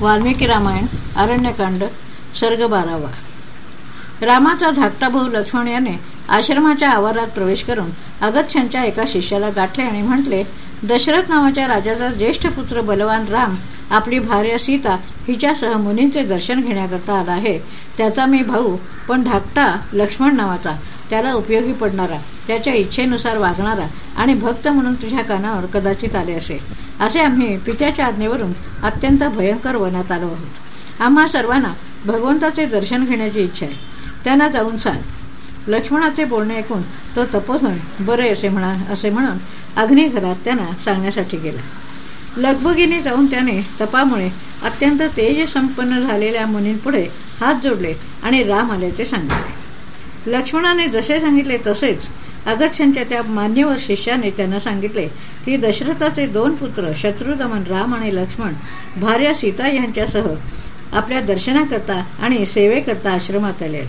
वाल्मिकी रामायण अरण्यकांड सर्ग बारावा रामाचा धाकटा भाऊ लक्ष्मण याने आश्रमाच्या आवारात प्रवेश करून अगच्छांच्या एका शिष्याला गाठले आणि म्हटले दशरथ नावाच्या राजाचा ज्येष्ठ पुत्र बलवान राम आपली भार्या सीता हिच्यासह मुनींचे दर्शन घेण्याकरता आला आहे. त्याचा मी भाऊ पण धाकटा लक्ष्मण नावाचा त्याला उपयोगी पडणारा त्याच्या इच्छेनुसार वागणारा आणि भक्त म्हणून तुझ्या कानावर कदाचित आले असे असे आम्ही पित्याच्या आज्ञेवरून अत्यंत भयंकर वनात आलो आहोत. आम्हा सर्वांना भगवंताचे दर्शन घेण्याची इच्छा आहे. त्यांना जाऊन सांग. लक्ष्मणाचे बोलणे ऐकून तो तपोधन बरे असे म्हणा असे म्हणून अग्निघरात त्यांना सांगण्यासाठी गेला. लगबगीने जाऊन त्याने तपामुळे अत्यंत तेज संपन्न झालेल्या मुनींपुढे हात जोडले आणि राम आल्याचे सांगितले. लक्ष्मणाने जसे सांगितले तसेच अगच्छनच्या त्या मान्यवर शिष्याने त्यांना सांगितले की दशरथाचे दोन पुत्र शत्रुदमन राम आणि लक्ष्मण भार्या सीता यांच्यासह आपल्या दर्शनाकरता आणि सेवेकरता आश्रमात आले.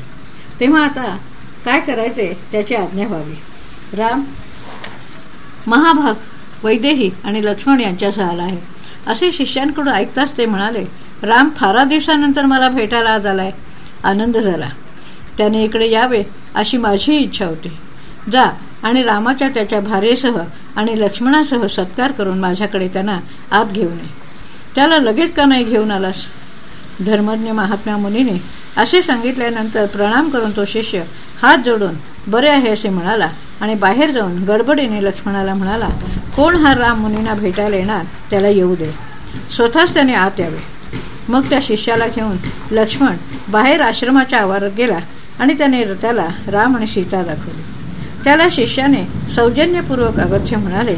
तेव्हा आता काय करायचे त्याची आज्ञा व्हावी. राम महाभाग वैदेही आणि लक्ष्मण यांच्यासह आला आहे. असे शिष्यांकडून ऐकताच ते म्हणाले राम फारा दिवसानंतर मला भेटायला आज आलाय. आनंद झाला. त्याने इकडे यावे अशी माझी इच्छा होती. जा आणि रामाच्या त्याच्या भारेसह आणि लक्ष्मणासह सत्कार करून माझ्याकडे त्यांना आत घेऊन ये. त्याला लगेच का नाही घेऊन आलास? धर्मज्ञ महात्म्या मुनीने असे सांगितल्यानंतर प्रणाम करून तो शिष्य हात जोडून बरे आहे असे म्हणाला आणि बाहेर जाऊन गडबडीने लक्ष्मणाला म्हणाला कोण हा राम मुनींना भेटायला येणार? त्याला येऊ दे. स्वतःच त्याने आत यावे. मग त्या शिष्याला घेऊन लक्ष्मण बाहेर आश्रमाच्या आवारात गेला आणि त्याने त्याला राम आणि सीता दाखवली. त्याला शिष्याने सौजन्यपूर्वक अगत्य म्हणाले.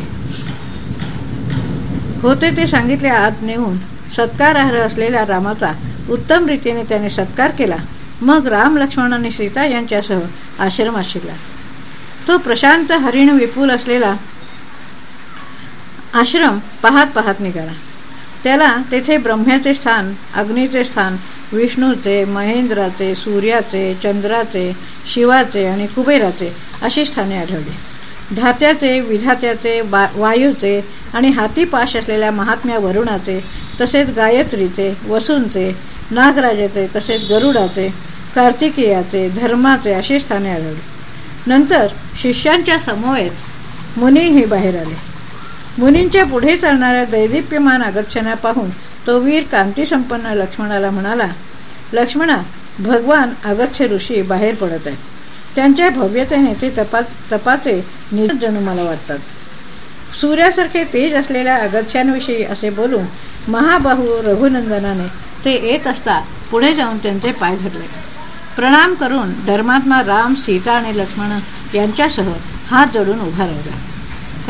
होते ते सांगितले आत नेऊन सत्कारार्ह असलेल्या रामाचा उत्तम रीतीने त्याने सत्कार केला. मग राम लक्ष्मण आणि सीता यांच्यासह आश्रमात शिरला. तो प्रशांत हरिण विपुल असलेला आश्रम पाहत पाहत निघाला. त्याला तेथे ब्रह्म्याचे स्थान अग्नीचे स्थान विष्णूचे महेंद्राचे सूर्याचे चंद्राचे शिवाचे आणि कुबेराचे अशी स्थाने आढळली. धात्याचे विधात्याचे वायूचे आणि हातीपाश असलेल्या महात्म्या वरुणाचे तसेच गायत्रीचे वसूंचे नागराजाचे तसेच गरुडाचे कार्तिकेयाचे धर्माचे अशी स्थाने आढळली. नंतर शिष्यांच्या समवेत मुनीही बाहेर आले. मुनींच्या पुढे चालणाऱ्या दैदिप्यमान आगच्छना पाहून तो वीर कांतीसंपन्न लक्ष्मणाला म्हणाला लक्ष्मणा भगवान अगच्छ ऋषी बाहेर पडत आहेत. त्यांच्या भव्यतेने ते तपा तपाचे जणू मला वाटतात. सूर्यासारखे तेज असलेल्या अगच्छ्यांविषयी असे बोलून महाबाहू रघुनंदनाने ते येत असता पुढे जाऊन त्यांचे पाय धरले. प्रणाम करून धर्मात्मा राम सीता आणि लक्ष्मण यांच्यासह हात जोडून उभा राहिला.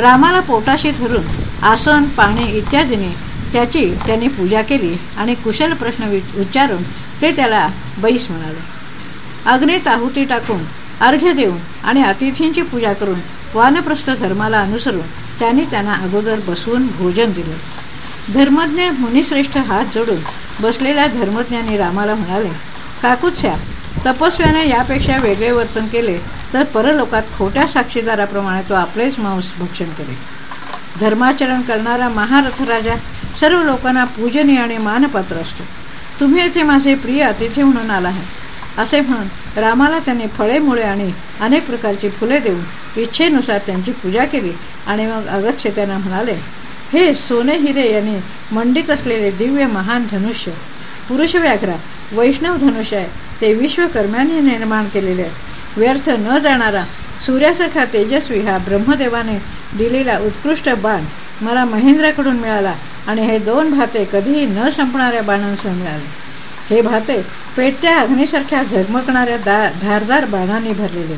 रामाला पोटाशी धरून आसन पाणी इत्यादीने त्याची त्यांनी पूजा केली आणि कुशल प्रश्न उच्चारून ते त्याला बैस म्हणाले. अग्नेत आहुती टाकून अर्घ्य देऊन आणि अतिथींची पूजा करून वानप्रस्थ धर्माला अनुसरून त्यांनी त्यांना अगोदर बसवून भोजन दिले. धर्मज्ञ मुनिश्रेष्ठ हात जोडून बसलेल्या धर्मज्ञानी रामाला म्हणाले काकुच्या तपस्व्याने यापेक्षा वेगळे वर्तन केले तर परलोकात खोट्या साक्षीदाराप्रमाणे तो आपलेच मांस भक्षण करेल. धर्माचरण करणारा महारथराजा सर्व लोकांना पूजनीय आणि मानपात्र असतो. तुम्ही येथे माझे प्रिय अतिथी म्हणून आला आहे असे म्हणून रामाला त्यांनी फळे मुळे आणि अनेक प्रकारची फुले देऊन इच्छेनुसार त्यांची पूजा केली. आणि मग अगत्य त्यांना म्हणाले हे सोने हिरे यांनी मंडित असलेले दिव्य महान धनुष्य पुरुष व्याघ्रा वैष्णव धनुष्य आहे ते विश्वकर्म्यांनी निर्माण केलेले व्यर्थ न जाणारा सूर्यासारखा तेजस्वी हा ब्रह्मदेवाने दिलेला उत्कृष्ट बाण मला महेंद्राकडून मिळाला आणि हे दोन भाते कधीही न संपणाऱ्या बाणांसह मिळाले. हे भाते पेटत्या अग्नीसारख्या दा धारदार बाणांनी भरलेले.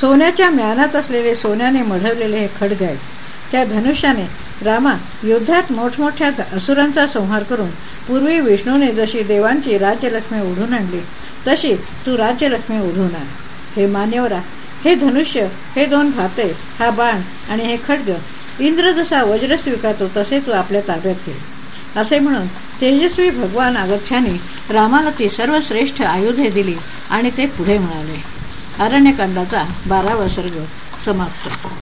सोन्याच्या म्यानात असलेले सोन्याने मढवलेले हे खडग आहेत त्या धनुष्याने रामा युद्धात मोठमोठ्या असुरांचा संहार करून पूर्वी विष्णूने जशी देवांची राज्यलक्ष्मी ओढून आणली तशी तू राज्यलक्ष्मी ओढून आण. हे मान्यवरा हे धनुष्य हे दोन भाते हा बाण आणि हे खड्ग इंद्र जसा वज्र स्वीकारतो तसे तो आपल्या ताब्यात घेईल. असे म्हणून तेजस्वी भगवान अगच्छाने रामाला ती सर्वश्रेष्ठ आयुधे दिली आणि ते पुढे म्हणाले. अरण्यकांडाचा बारावा सर्ग समाप्त.